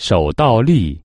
手倒立